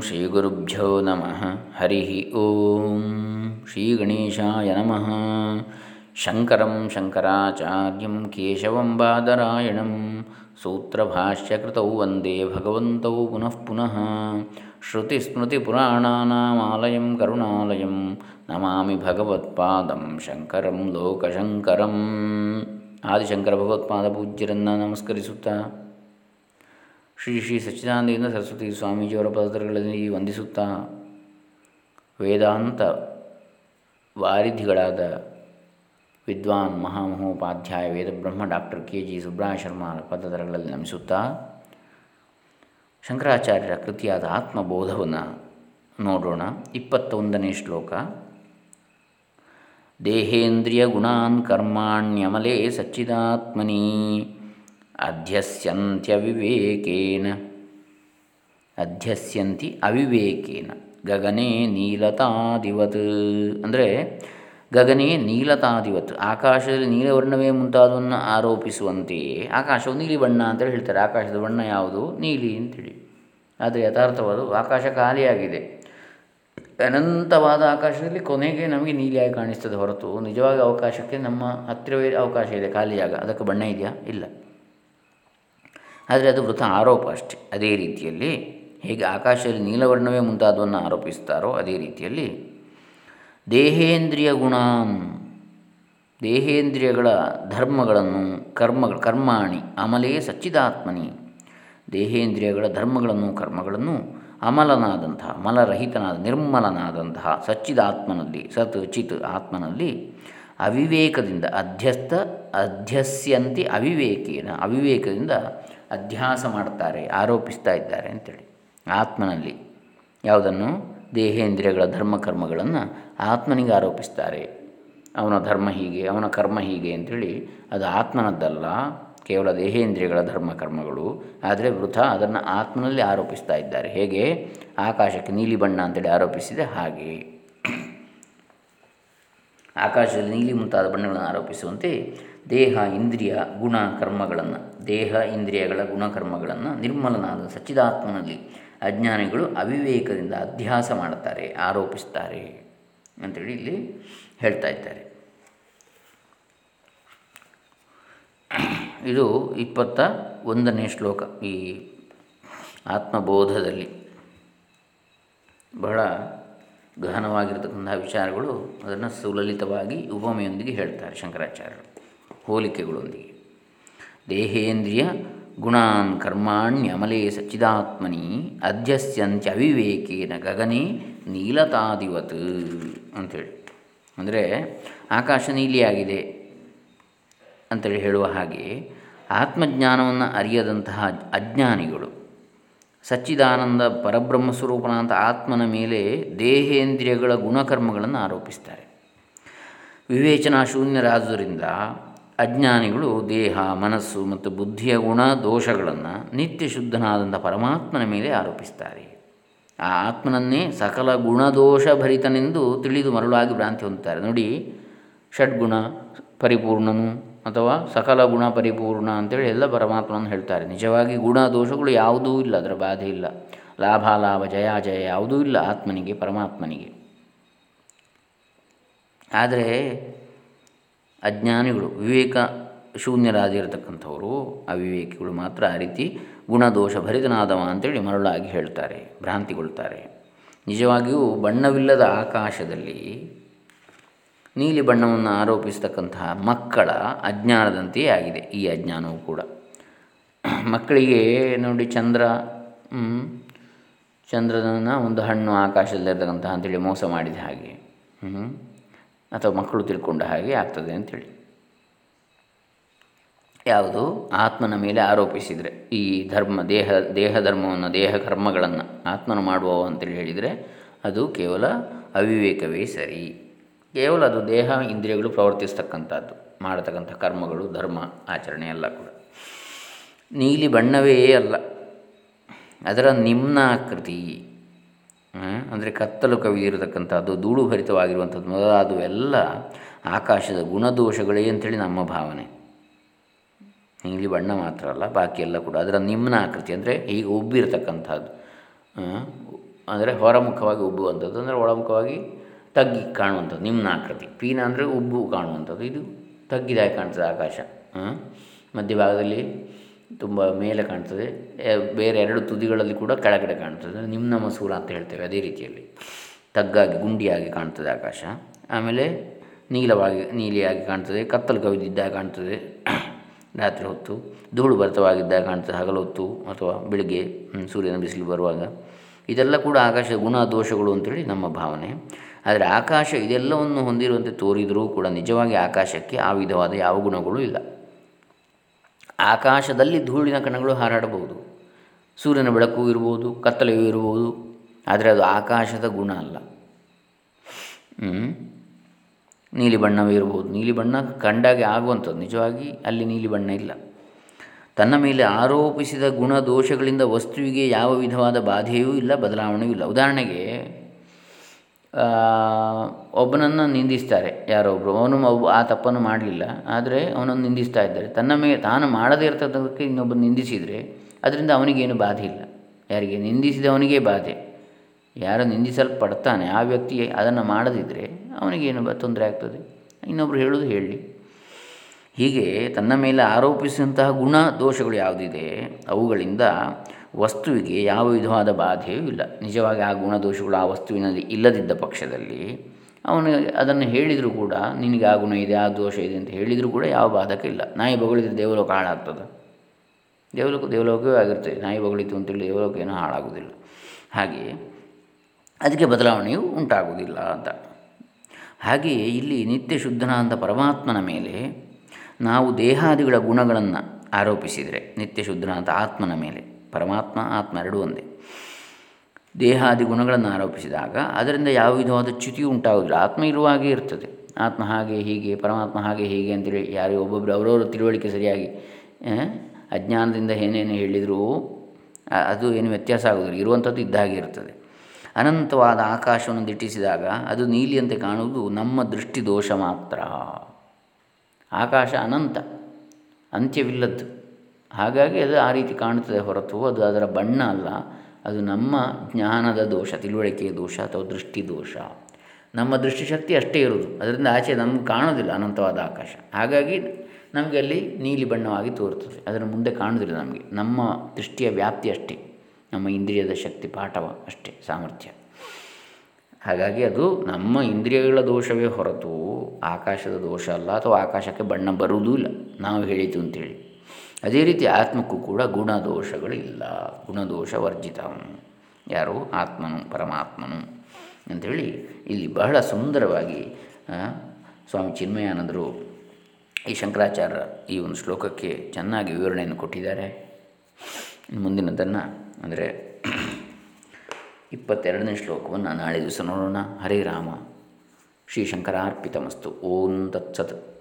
ಶ್ರೀಗುರುಭ್ಯೋ ನಮಃ ಹರಿ ಓಂ ಶ್ರೀ ಗಣೇಶಾಯ ನಮಃ ಶಂಕರಂ ಶಂಕರಾಚಾರ್ಯಂ ಕೇಶವಂ ಬಾದರಾಯಣಂ ಸೂತ್ರಭಾಷ್ಯಕೃತೌ ವಂದೇ ಭಗವಂತೌ ಪುನಃ ಪುನಃ ಶ್ರುತಿಸ್ಮೃತಿಪುರಾಣಾನಾಮಾಲಯಂ ಕರುಣಾಲಯಂ ನಮಾಮಿ ಭಗವತ್ಪಾದಂ ಶಂಕರಂ ಲೋಕಶಂಕರಂ ಆದಿಶಂಕರ ಭಗವತ್ಪಾದ ಪೂಜ್ಯರನ್ನು ನಮಸ್ಕರಿಸುತ್ತಾ ಶ್ರೀ ಶ್ರೀ ಸಚ್ಚಿದಾನಂದ ಸರಸ್ವತಿ ಸ್ವಾಮೀಜಿಯವರ ಪದಗಳಲ್ಲಿ ವಂದಿಸುತ್ತಾ ವೇದಾಂತ ವಾರಿಧಿಗಳಾದ ವಿದ್ವಾನ್ ಮಹಾಮಹೋಪಾಧ್ಯಾಯ ವೇದಬ್ರಹ್ಮ doctor K G Subraya Sharma ಪದದರಗಳಲ್ಲಿ ನಮಿಸುತ್ತಾ ಶಂಕರಾಚಾರ್ಯರ ಕೃತಿಯಾದ ಆತ್ಮಬೋಧವನ್ನು ನೋಡೋಣ. ಇಪ್ಪತ್ತೊಂದನೇ ಶ್ಲೋಕ. ದೇಹೇಂದ್ರಿಯ ಗುಣಾನ್ ಕರ್ಮಾಣ್ಯಮಲೆ ಸಚ್ಚಿದಾತ್ಮನಿ. ಅಧ್ಯಸ್ಯಂತ್ಯವಿವೇಕೇನ. ಅಧ್ಯಸ್ಯಂತಿ ಅವಿವೇಕೇನ. ಗಗನೆ ನೀಲತಾದಿವತ್. ಅಂದರೆ ಗಗನೇ ನೀಲತಾದಿವತ್. ಆಕಾಶದಲ್ಲಿ ನೀಲವರ್ಣವೇ ಮುಂತಾದವನ್ನು ಆರೋಪಿಸುವಂತೆಯೇ ಆಕಾಶವು ನೀಲಿ ಬಣ್ಣ ಅಂತೇಳಿ ಹೇಳ್ತಾರೆ. ಆಕಾಶದ ಬಣ್ಣ ಯಾವುದು? ನೀಲಿ ಅಂತೇಳಿ. ಆದರೆ ಯಥಾರ್ಥವಾದ ಆಕಾಶ ಖಾಲಿಯಾಗಿದೆ. ಅನಂತವಾದ ಆಕಾಶದಲ್ಲಿ ಕೊನೆಗೆ ನಮಗೆ ನೀಲಿಯಾಗಿ ಕಾಣಿಸ್ತದೆ ಹೊರತು. ನಿಜವಾಗಿ ಅವಕಾಶಕ್ಕೆ ನಮ್ಮ ಹತ್ತಿರವೇ ಅವಕಾಶ ಇದೆ. ಖಾಲಿಯಾಗ. ಅದಕ್ಕೆ ಬಣ್ಣ ಇದೆಯಾ? ಇಲ್ಲ. ಆದರೆ ಅದು ವೃಥ ಆರೋಪ ಅಷ್ಟೆ. ಅದೇ ರೀತಿಯಲ್ಲಿ ಹೇಗೆ ಆಕಾಶದಲ್ಲಿ ನೀಲವರ್ಣವೇ ಮುಂತಾದವನ್ನು ಆರೋಪಿಸ್ತಾರೋ ಅದೇ ರೀತಿಯಲ್ಲಿ ದೇಹೇಂದ್ರಿಯ ಗುಣ, ದೇಹೇಂದ್ರಿಯಗಳ ಧರ್ಮಗಳನ್ನು ಕರ್ಮಗಳು ಕರ್ಮಾಣಿ, ಅಮಲೇ ಸಚ್ಚಿದಾತ್ಮನಿ. ದೇಹೇಂದ್ರಿಯಗಳ ಧರ್ಮಗಳನ್ನು, ಕರ್ಮಗಳನ್ನು ಅಮಲನಾದಂತಹ ಮಲರಹಿತನಾದ ನಿರ್ಮಲನಾದಂತಹ ಸಚ್ಚಿದಾತ್ಮನಲ್ಲಿ, ಸತ್ ಚಿತ್ ಆತ್ಮನಲ್ಲಿ ಅವಿವೇಕದಿಂದ ಅಧ್ಯಸ್ಥ, ಅಧ್ಯಸ್ಯಂತಿ ಅವಿವೇಕೇನ, ಅವಿವೇಕದಿಂದ ಅಧ್ಯಾಸ ಮಾಡ್ತಾರೆ, ಆರೋಪಿಸ್ತಾ ಇದ್ದಾರೆ ಅಂತೇಳಿ. ಆತ್ಮನಲ್ಲಿ ಯಾವುದನ್ನು? ದೇಹೇಂದ್ರಿಯಗಳ ಧರ್ಮಕರ್ಮಗಳನ್ನು ಆತ್ಮನಿಗೆ ಆರೋಪಿಸ್ತಾರೆ. ಅವನ ಧರ್ಮ ಹೀಗೆ, ಅವನ ಕರ್ಮ ಹೀಗೆ ಅಂಥೇಳಿ ಅದು ಆತ್ಮನದ್ದಲ್ಲ, ಕೇವಲ ದೇಹೇಂದ್ರಿಯಗಳ ಧರ್ಮ ಕರ್ಮಗಳು ಆದರೆ ವೃಥ ಅದನ್ನು ಆತ್ಮನಲ್ಲಿ ಆರೋಪಿಸ್ತಾ ಇದ್ದಾರೆ. ಹೇಗೆ? ಆಕಾಶಕ್ಕೆ ನೀಲಿ ಬಣ್ಣ ಅಂತೇಳಿ ಆರೋಪಿಸಿದೆ ಹಾಗೆ. ಆಕಾಶದಲ್ಲಿ ನೀಲಿ ಮುಂತಾದ ಬಣ್ಣಗಳನ್ನು ಆರೋಪಿಸುವಂತೆ ದೇಹ, ಇಂದ್ರಿಯ, ಗುಣ ಕರ್ಮಗಳನ್ನು, ದೇಹ, ಇಂದ್ರಿಯಗಳ ಗುಣಕರ್ಮಗಳನ್ನು ನಿರ್ಮಲನಾದ ಸಚ್ಚಿದಾತ್ಮನಲ್ಲಿ ಅಜ್ಞಾನಿಗಳು ಅವಿವೇಕದಿಂದ ಅಧ್ಯಾಸ ಮಾಡುತ್ತಾರೆ ಆರೋಪಿಸ್ತಾರೆ ಅಂತೇಳಿ ಇಲ್ಲಿ ಹೇಳ್ತಾ ಇದ್ದಾರೆ. ಇದು ಇಪ್ಪತ್ತ ಒಂದನೇ ಶ್ಲೋಕ ಈ ಆತ್ಮಬೋಧದಲ್ಲಿ. ಬಹಳ ಗಹನವಾಗಿರ್ತಕ್ಕಂಥ ವಿಚಾರಗಳು ಅದನ್ನು ಸುಲಲಿತವಾಗಿ ಉಪಮೆಯೊಂದಿಗೆ ಹೇಳ್ತಾರೆ ಶಂಕರಾಚಾರ್ಯರು, ಹೋಲಿಕೆಗಳೊಂದಿಗೆ. ದೇಹೇಂದ್ರಿಯ ಗುಣಾನ್ ಕರ್ಮಾಣ್ಯಮಲೇ ಸಚ್ಚಿದಾತ್ಮನಿ ಅಧ್ಯಸ್ಯಂತ್ಯವಿವೇಕೇನ ಗಗನೆ ನೀಲತಾದಿವತ್ ಅಂಥೇಳಿ. ಅಂದರೆ ಆಕಾಶ ನೀಲಿಯಾಗಿದೆ ಅಂತೇಳಿ ಹೇಳುವ ಹಾಗೆ ಆತ್ಮಜ್ಞಾನವನ್ನು ಅರಿಯದಂತಹ ಅಜ್ಞಾನಿಗಳು ಸಚ್ಚಿದಾನಂದ ಪರಬ್ರಹ್ಮ ಸ್ವರೂಪನಾದ ಆತ್ಮನ ಮೇಲೆ ದೇಹೇಂದ್ರಿಯಗಳ ಗುಣಕರ್ಮಗಳನ್ನು ಆರೋಪಿಸ್ತಾರೆ. ವಿವೇಚನಾ ಶೂನ್ಯರಾದುದರಿಂದ ಅಜ್ಞಾನಿಗಳು ದೇಹ, ಮನಸ್ಸು ಮತ್ತು ಬುದ್ಧಿಯ ಗುಣ ದೋಷಗಳನ್ನು ನಿತ್ಯ ಶುದ್ಧನಾದಂಥ ಪರಮಾತ್ಮನ ಮೇಲೆ ಆರೋಪಿಸ್ತಾರೆ. ಆ ಆತ್ಮನನ್ನೇ ಸಕಲ ಗುಣದೋಷ ಭರಿತನೆಂದು ತಿಳಿದು ಮರುಳಾಗಿ ಭ್ರಾಂತಿ ಹೊಂದುತ್ತಾರೆ. ನೋಡಿ, ಷಡ್ಗುಣ, ಪರಿಪೂರ್ಣನು ಅಥವಾ ಸಕಲ ಗುಣ ಪರಿಪೂರ್ಣ ಅಂತೇಳಿ ಎಲ್ಲ ಪರಮಾತ್ಮನನ್ನು ಹೇಳ್ತಾರೆ. ನಿಜವಾಗಿ ಗುಣ ದೋಷಗಳು ಯಾವುದೂ ಇಲ್ಲ, ಅದರ ಬಾಧೆ ಇಲ್ಲ. ಲಾಭ ಲಾಭ, ಜಯ ಜಯ ಯಾವುದೂ ಇಲ್ಲ ಆತ್ಮನಿಗೆ, ಪರಮಾತ್ಮನಿಗೆ. ಆದರೆ ಅಜ್ಞಾನಿಗಳು, ವಿವೇಕ ಶೂನ್ಯರಾಗಿರತಕ್ಕಂಥವರು, ಅವಿವೇಕಿಗಳು ಮಾತ್ರ ಆ ರೀತಿ ಗುಣದೋಷ ಭರಿತನಾದವ ಅಂತೇಳಿ ಮರಳಾಗಿ ಹೇಳ್ತಾರೆ, ಭ್ರಾಂತಿಗೊಳ್ತಾರೆ. ನಿಜವಾಗಿಯೂ ಬಣ್ಣವಿಲ್ಲದ ಆಕಾಶದಲ್ಲಿ ನೀಲಿ ಬಣ್ಣವನ್ನು ಆರೋಪಿಸತಕ್ಕಂತಹ ಮಕ್ಕಳ ಅಜ್ಞಾನದಂತೆಯೇ ಆಗಿದೆ ಈ ಅಜ್ಞಾನವು ಕೂಡ. ಮಕ್ಕಳಿಗೆ ನೋಡಿ ಚಂದ್ರ ಚಂದ್ರನ ಒಂದು ಹಣ್ಣು ಆಕಾಶದಲ್ಲಿರ್ತಕ್ಕಂತಹ ಅಂಥೇಳಿ ಮೋಸ ಮಾಡಿದ ಹಾಗೆ ಅಥವಾ ಮಕ್ಕಳು ತಿಳ್ಕೊಂಡ ಹಾಗೆ ಆಗ್ತದೆ ಅಂಥೇಳಿ ಯಾವುದು? ಆತ್ಮನ ಮೇಲೆ ಆರೋಪಿಸಿದರೆ, ಈ ಧರ್ಮ, ದೇಹ ದೇಹ ಧರ್ಮವನ್ನು ದೇಹ ಕರ್ಮಗಳನ್ನು ಆತ್ಮನ ಮಾಡುವವ ಅಂತೇಳಿ ಹೇಳಿದರೆ ಅದು ಕೇವಲ ಅವಿವೇಕವೇ ಸರಿ. ಕೇವಲ ಅದು ದೇಹ ಇಂದ್ರಿಯಗಳು ಪ್ರವರ್ತಿಸ್ತಕ್ಕಂಥದ್ದು, ಮಾಡತಕ್ಕಂಥ ಕರ್ಮಗಳು, ಧರ್ಮ, ಆಚರಣೆ ಎಲ್ಲ ಕೂಡ. ನೀಲಿ ಬಣ್ಣವೇ ಅಲ್ಲ. ಅದರ ನಿಮ್ನಾಕೃತಿ ಅಂದರೆ ಕತ್ತಲು ಕವಿದಿರತಕ್ಕಂಥದ್ದು ಧೂಳು ಭರಿತವಾಗಿರುವಂಥದ್ದು ಮೊದಲಾದವೆಲ್ಲ ಆಕಾಶದ ಗುಣದೋಷಗಳೇ ಅಂಥೇಳಿ ನಮ್ಮ ಭಾವನೆ. ನೀಲಿ ಬಣ್ಣ ಮಾತ್ರ ಅಲ್ಲ, ಬಾಕಿ ಎಲ್ಲ ಕೂಡ. ಅದರ ನಿಮ್ನ ಆಕೃತಿ ಅಂದರೆ ಹೀಗೆ ಉಬ್ಬಿರತಕ್ಕಂಥದ್ದು ಅಂದರೆ ಹೊರಮುಖವಾಗಿ ಉಬ್ಬುವಂಥದ್ದು, ಅಂದರೆ ಒಳಮುಖವಾಗಿ ತಗ್ಗಿ ಕಾಣುವಂಥದ್ದು ನಿಮ್ನಾಕೃತಿ ಪೀನ ಅಂದರೆ ಉಬ್ಬು ಕಾಣುವಂಥದ್ದು. ಇದು ತಗ್ಗಿದಾಗಿ ಕಾಣ್ತದೆ ಆಕಾಶ. ಮಧ್ಯಭಾಗದಲ್ಲಿ ತುಂಬ ಮೇಲೆ ಕಾಣ್ತದೆ. ಬೇರೆ ಎರಡು ತುದಿಗಳಲ್ಲಿ ಕೂಡ ಕೆಳಗಡೆ ಕಾಣ್ತದೆ. ನಿಮ್ನ ಮಸೂರ ಅಂತ ಹೇಳ್ತೇವೆ ಅದೇ ರೀತಿಯಲ್ಲಿ. ತಗ್ಗಾಗಿ, ಗುಂಡಿಯಾಗಿ ಕಾಣ್ತದೆ ಆಕಾಶ. ಆಮೇಲೆ ನೀಲವಾಗಿ, ನೀಲಿಯಾಗಿ ಕಾಣ್ತದೆ. ಕತ್ತಲು ಕವಿದಿದ್ದಾಗ ಕಾಣ್ತದೆ. ರಾತ್ರಿ ಹೊತ್ತು. ಧೂಳು ಭರಿತವಾಗಿದ್ದಾಗ ಕಾಣ್ತದೆ. ಹಗಲು ಹೊತ್ತು ಅಥವಾ ಬೆಳಿಗ್ಗೆ ಸೂರ್ಯನ ಬಿಸಿಲು ಬರುವಾಗ. ಇದೆಲ್ಲ ಕೂಡ ಆಕಾಶ ಗುಣ, ದೋಷಗಳು ಅಂತೇಳಿ ನಮ್ಮ ಭಾವನೆ. ಆದರೆ ಆಕಾಶ ಇದೆಲ್ಲವನ್ನು ಹೊಂದಿರುವಂತೆ ತೋರಿದರೂ ಕೂಡ ನಿಜವಾಗಿ ಆಕಾಶಕ್ಕೆ ಆ ವಿಧವಾದ ಯಾವ ಗುಣಗಳು ಇಲ್ಲ. ಆಕಾಶದಲ್ಲಿ ಧೂಳಿನ ಕಣಗಳು ಹಾರಾಡಬಹುದು. ಸೂರ್ಯನ ಬೆಳಕು ಇರ್ಬೋದು ಕತ್ತಲೆಯೂ ಇರ್ಬೋದು ಆದರೆ ಅದು ಆಕಾಶದ ಗುಣ ಅಲ್ಲ. ನೀಲಿ ಬಣ್ಣವೇ ಇರ್ಬೋದು ನೀಲಿ ಬಣ್ಣ ಕಂಡಾಗೆ ಆಗುವಂಥದ್ದು. ನಿಜವಾಗಿ ಅಲ್ಲಿ ನೀಲಿ ಬಣ್ಣ ಇಲ್ಲ. ತನ್ನ ಮೇಲೆ ಆರೋಪಿಸಿದ ಗುಣ ದೋಷಗಳಿಂದ ವಸ್ತುವಿಗೆ ಯಾವ ವಿಧವಾದ ಬಾಧೆಯೂ ಇಲ್ಲ, ಬದಲಾವಣೆಯೂ ಇಲ್ಲ. ಉದಾಹರಣೆಗೆ ಒಬ್ಬನನ್ನು ನಿಂದಿಸ್ತಾರೆ. ಯಾರೊಬ್ಬರು ಅವನು ಆ ತಪ್ಪನ್ನು ಮಾಡಲಿಲ್ಲ. ಆದರೆ ಅವನನ್ನು ನಿಂದಿಸ್ತಾ ಇದ್ದಾರೆ. ತನ್ನ ಮೇಲೆ, ತಾನು ಮಾಡದೇ ಇರ್ತಕ್ಕಂಥಕ್ಕೆ ಇನ್ನೊಬ್ಬ ನಿಂದಿಸಿದರೆ ಅದರಿಂದ ಅವನಿಗೇನು ಬಾಧೆ ಇಲ್ಲ. ಯಾರಿಗೆ? ನಿಂದಿಸಿದವನಿಗೆ ಬಾಧೆ. ಯಾರು ನಿಂದಿಸಲ್ಪಡ್ತಾನೆ, ಆ ವ್ಯಕ್ತಿ ಅದನ್ನು ಮಾಡದಿದ್ದರೆ ಅವನಿಗೇನು ತೊಂದರೆ ಆಗ್ತದೆ? ಇನ್ನೊಬ್ಬರು ಹೇಳೋದು ಹೇಳಿ. ಹೀಗೆ ತನ್ನ ಮೇಲೆ ಆರೋಪಿಸಿದಂತಹ ಗುಣ ದೋಷಗಳು ಯಾವುದಿದೆ? ಅವುಗಳಿಂದ ವಸ್ತುವಿಗೆ ಯಾವ ವಿಧವಾದ ಬಾಧೆಯೂ ಇಲ್ಲ. ನಿಜವಾಗಿ ಆ ಗುಣದೋಷಗಳು ಆ ವಸ್ತುವಿನಲ್ಲಿ ಇಲ್ಲದಿದ್ದ ಪಕ್ಷದಲ್ಲಿ ಅವನು ಅದನ್ನು ಹೇಳಿದರೂ ಕೂಡ ನಿನಗೆ ಆ ಗುಣ ಇದೆ, ಆ ದೋಷ ಇದೆ ಅಂತ ಹೇಳಿದರೂ ಕೂಡ ಯಾವ ಬಾಧಕ ಇಲ್ಲ. ನಾಯಿ ಬಗಳಿದ್ರೆ ದೇವಲೋಕ ಹಾಳಾಗ್ತದೆ? ದೇವಲೋಕ, ದೇವಲೋಕವೇ ಆಗಿರ್ತದೆ ನಾಯಿ ಬಗಳಿತು ಅಂತೇಳಿ ದೇವಲೋಕ ಏನೂ ಹಾಳಾಗುವುದಿಲ್ಲ ಹಾಗೆಯೇ ಅದಕ್ಕೆ ಬದಲಾವಣೆಯು ಉಂಟಾಗುವುದಿಲ್ಲ ಅಂತ. ಹಾಗೆಯೇ ಇಲ್ಲಿ ನಿತ್ಯ ಶುದ್ಧನಾದ ಪರಮಾತ್ಮನ ಮೇಲೆ ನಾವು ದೇಹಾದಿಗಳ ಗುಣಗಳನ್ನು ಆರೋಪಿಸಿದರೆ, ನಿತ್ಯ ಶುದ್ಧನಾದ ಆತ್ಮನ ಮೇಲೆ ಪರಮಾತ್ಮ ಆತ್ಮ ಎರಡೂ ಒಂದೇ. ದೇಹಾದಿ ಗುಣಗಳನ್ನು ಆರೋಪಿಸಿದಾಗ ಅದರಿಂದ ಯಾವ ವಿಧವಾದ ಚ್ಯುತಿಯು ಉಂಟಾಗುವುದಿಲ್ಲ. ಆತ್ಮ ಇರುವಾಗೇ ಇರ್ತದೆ. ಆತ್ಮ ಹಾಗೆ ಹೀಗೆ, ಪರಮಾತ್ಮ ಹಾಗೆ ಹೀಗೆ ಅಂತೇಳಿ ಯಾರು ಒಬ್ಬೊಬ್ಬರು ಅವರವರ ತಿಳುವಳಿಕೆ ಸರಿಯಾಗಿ ಅಜ್ಞಾನದಿಂದ ಏನೇನು ಹೇಳಿದರೂ ಅದು ಏನು ವ್ಯತ್ಯಾಸ ಆಗೋದಿಲ್ಲ ಇರುವಂಥದ್ದು ಇದ್ದಾಗೆ ಇರ್ತದೆ. ಅನಂತವಾದ ಆಕಾಶವನ್ನು ದಿಟ್ಟಿಸಿದಾಗ ಅದು ನೀಲಿಯಂತೆ ಕಾಣುವುದು ನಮ್ಮ ದೃಷ್ಟಿ ದೋಷ ಮಾತ್ರ. ಆಕಾಶ ಅನಂತ, ಅಂತ್ಯವಿಲ್ಲದ್ದು. ಹಾಗಾಗಿ ಅದು ಆ ರೀತಿ ಕಾಣುತ್ತದೆ ಹೊರತು, ಅದು ಅದರ ಬಣ್ಣ ಅಲ್ಲ. ಅದು ನಮ್ಮ ಜ್ಞಾನದ ದೋಷ, ತಿಳುವಳಿಕೆಯ ದೋಷ ಅಥವಾ ದೃಷ್ಟಿ ದೋಷ. ನಮ್ಮ ದೃಷ್ಟಿಶಕ್ತಿ ಅಷ್ಟೇ ಇರುವುದು. ಅದರಿಂದ ಆಚೆ ನಮ್ಗೆ ಕಾಣೋದಿಲ್ಲ ಅನಂತವಾದ ಆಕಾಶ. ಹಾಗಾಗಿ ನಮಗೆ ಅಲ್ಲಿ ನೀಲಿ ಬಣ್ಣವಾಗಿ ತೋರುತ್ತದೆ. ಅದರ ಮುಂದೆ ಕಾಣೋದಿಲ್ಲ ನಮಗೆ. ನಮ್ಮ ದೃಷ್ಟಿಯ ವ್ಯಾಪ್ತಿ ಅಷ್ಟೇ. ನಮ್ಮ ಇಂದ್ರಿಯದ ಶಕ್ತಿ ಪಾಠವ ಅಷ್ಟೇ, ಸಾಮರ್ಥ್ಯ. ಹಾಗಾಗಿ ಅದು ನಮ್ಮ ಇಂದ್ರಿಯಗಳ ದೋಷವೇ ಹೊರತು ಆಕಾಶದ ದೋಷ ಅಲ್ಲ ಅಥವಾ ಆಕಾಶಕ್ಕೆ ಬಣ್ಣ ಬರುವುದೂ ಇಲ್ಲ. ನಾವು ಹೇಳಿತು ಅಂತೇಳಿ. ಅದೇ ರೀತಿ ಆತ್ಮಕ್ಕೂ ಕೂಡ ಗುಣದೋಷಗಳಿಲ್ಲ ಗುಣದೋಷ ವರ್ಜಿತ. ಯಾರು? ಆತ್ಮನು, ಪರಮಾತ್ಮನು ಅಂಥೇಳಿ ಇಲ್ಲಿ ಬಹಳ ಸುಂದರವಾಗಿ ಸ್ವಾಮಿ ಚಿನ್ಮಯಾನಂದರು ಈ ಶಂಕರಾಚಾರ್ಯ ಈ ಒಂದು ಶ್ಲೋಕಕ್ಕೆ ಚೆನ್ನಾಗಿ ವಿವರಣೆಯನ್ನು ಕೊಟ್ಟಿದ್ದಾರೆ. ಮುಂದಿನದನ್ನು ಅಂದರೆ ಇಪ್ಪತ್ತೆರಡನೇ ಶ್ಲೋಕವನ್ನು ನಾಳೆ ದಿವಸ ನೋಡೋಣ. ಹರೇ ರಾಮ. ಶ್ರೀ ಶಂಕರಾರ್ಪಿತಮಸ್ತು. ಓಂ ತತ್ಸತ್.